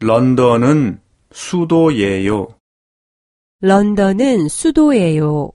런던은 수도예요. 런던은 수도예요.